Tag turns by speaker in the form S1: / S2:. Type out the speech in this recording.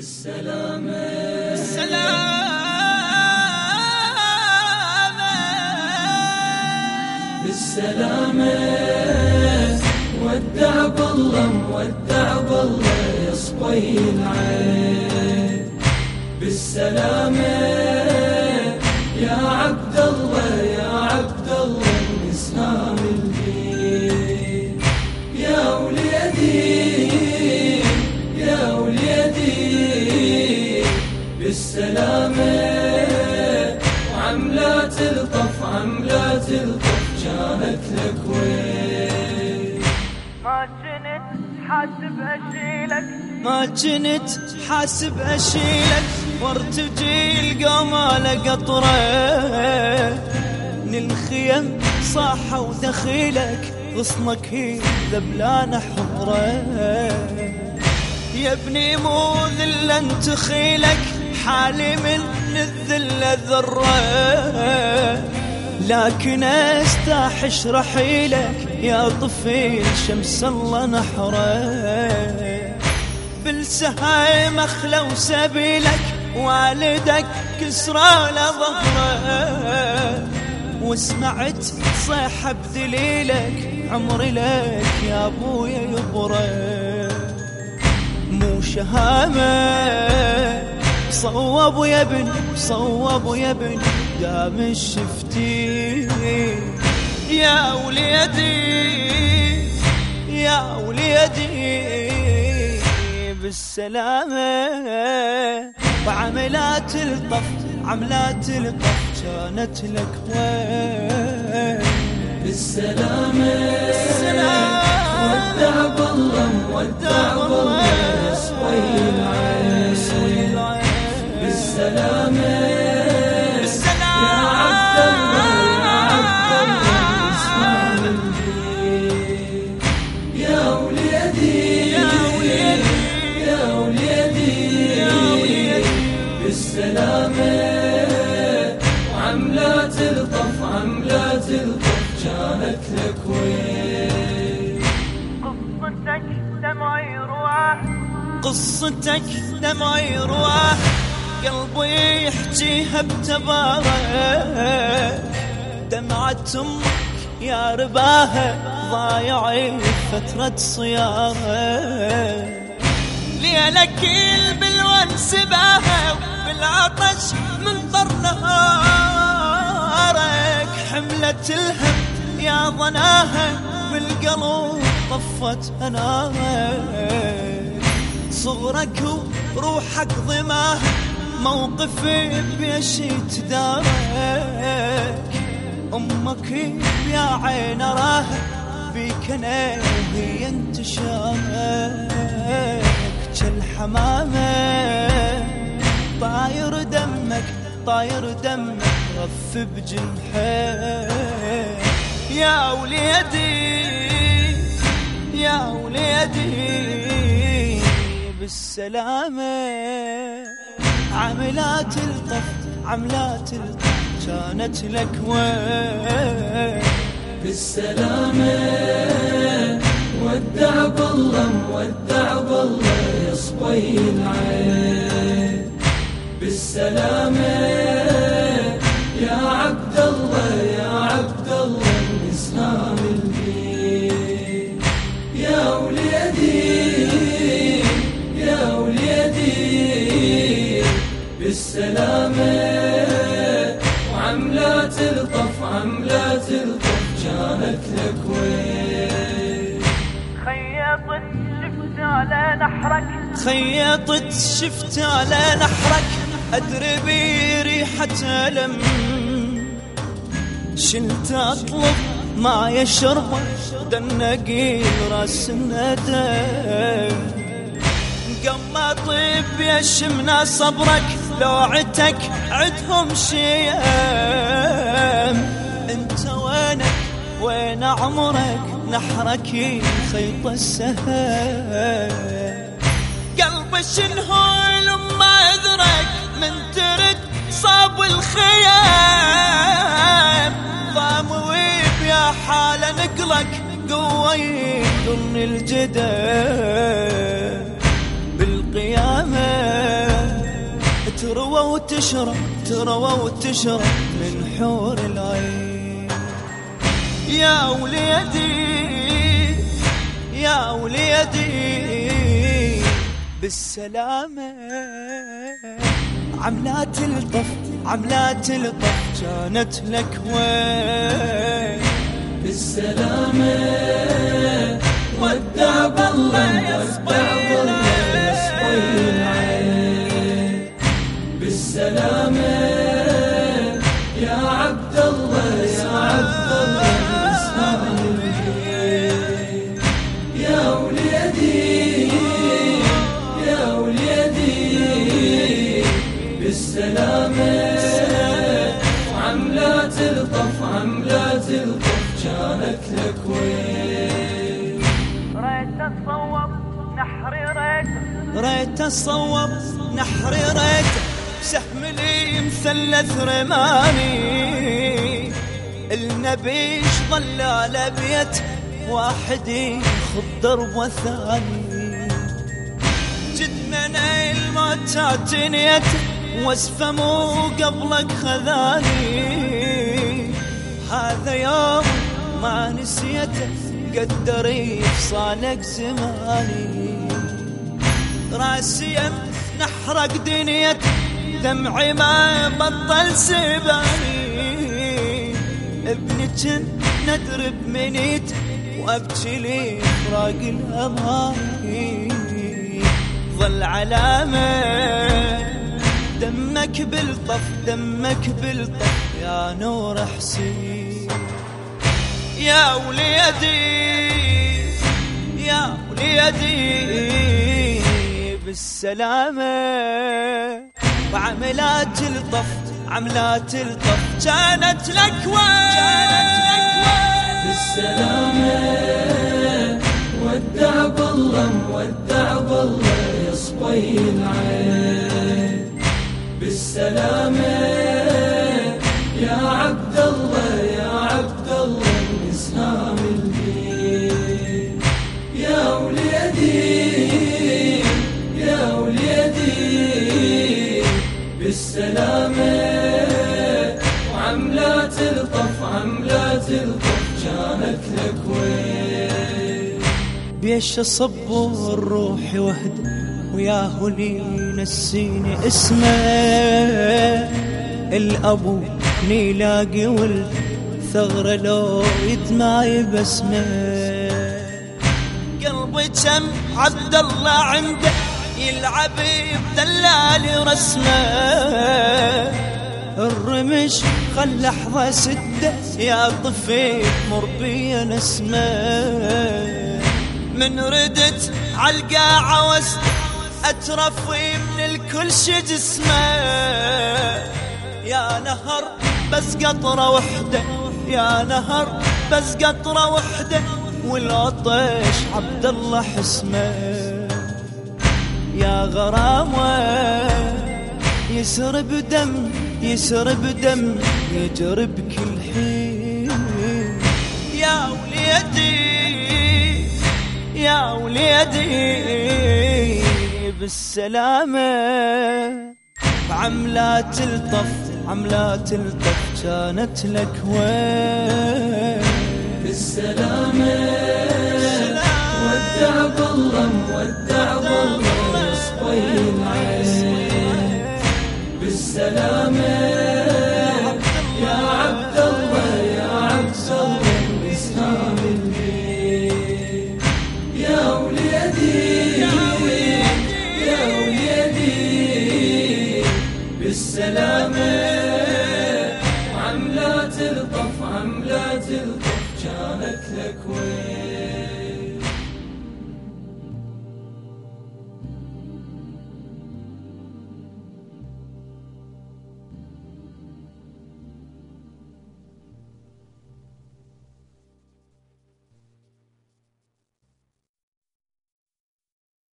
S1: بالسلامة.
S2: بالسلامة.
S1: بالسلامة. ودع بالله مودع بالله يا صبي العين. بالسلامة. بالسلامة. وعملات الطف عملات الطف كانت لك وين
S2: ما كنت حاسب أشيلك.
S3: ما كنت حاسب أشيلك. وارتجي القمال قطرة. من الخيم صاحة ودخيلك غصنك هي ذبلان حمرة. يا ابني مو ذلا تخيلك حالي من الذلة ذرة. لكن استحش رحيلك يا طفيل شمس الله نحرة. بالسهايم أخلى وسبيلك والدك كسرى له ظهرة. وسمعت صيحة بدليلك عمري لك يا أبويا يبرة. مو شهامة. صوبوا يا ابن صوبوا يا ابن دام الشفتي يا وليدي يا وليدي بالسلامة. وعملات الطف عملات الطف كانت لك وين؟
S1: بالسلامة. ودع بالله مودع بالله يا صبي بالسلامة يا يا اسمع الدين يا وليدي يا وليدي يا وليدي عملات الطف كانت لك وين
S2: قصتك دمع يروح
S3: قصتك دمع يروح قلبي يحجيها بتبارك. دمعة أمك يا رباها ضايعي فترة صياغة ليلك البلوان سباها بالعطش من طر نهارك حملة الهم يا ظناها بالقلب طفت هناك صغرك وروحك ضماه موقفي بيشي تدارك أمك يا عين راها بيك أنا هي انتشارك. كالحمامه طاير دمك طاير دمك رف بجنحك. يا وليدي يا وليدي بالسلامة. عملات الطف عملات الطف. كانت لك وين؟
S1: بالسلامة. ودع بالله مودع بالله يا صبي العين. بالسلامة. يا عبد الله يا عبد بالسلامة وعملات الطف عملات الطف كانت لك وين
S2: خيطت شفت على نحرك.
S3: خيطت شفت على نحرك. أدري بريحة ألم شلت أطلب ما يشرب. دنقي راس الندم طيب يشمنا صبرك لوعتك عدهم شيم. انت وينك؟ وين عمرك؟ نحرك خيط السهام قلب شنهول ما أدرك من ترد صاب الخيام. ضاموي يا حالة نقلك قوة يدن الجدل. وتشرب تروى وتشرب من حور العين. يا وليدي يا وليدي بالسلامة. عملات الطف عملات الطف كانت لك وين؟
S1: بالسلامة. ودع
S3: الصوب نحري ريت سهم لي مثلث رماني النبيش ظل على بيت واحد يخض درب والثاني جد من الموت تنيت واسفه مو قبلك خذاني. هذا يوم ما نسيته قدر يفصالك زماني. راسي نحرق دنيتي دمعي ما بطل سباني. ابنك ندرب منيت. وأبكي لي فراق الأماني. ظل علامة دمك بالطف دمك بالطف. يا نور حسين. يا وليدي يا وليدي. بالسلامة. وعملات الطف عملات الطف. كانت لك وين
S1: بالسلامة. ودع بالله ودع بالله يا العين. بالسلامة. عملات الطف كانت لك وين.
S3: بيش اصب الروح وحده وياه لي نسيني اسمه. الابو نيلاقي ولد ثغرة لو يدمعي بسمه قلبي كم عبد الله عنده يلعب بدلال رسمه. الرمش خل لحظة سدة يا طفي مر بيا نسمة. من ردت عالقاعة وسط أترفي من الكل شي جسمه. يا نهر بس قطرة وحدة يا نهر بس قطرة وحدة والعطش عبد الله حسمة. يا غرامة يسرب دم يسرب دم يجري بكل حين. يا وليدي يا وليدي بالسلامة. عم تلطف عم تلطف كانت لك وين؟
S1: بالسلامة. ودع بالله ودع بالله سلامك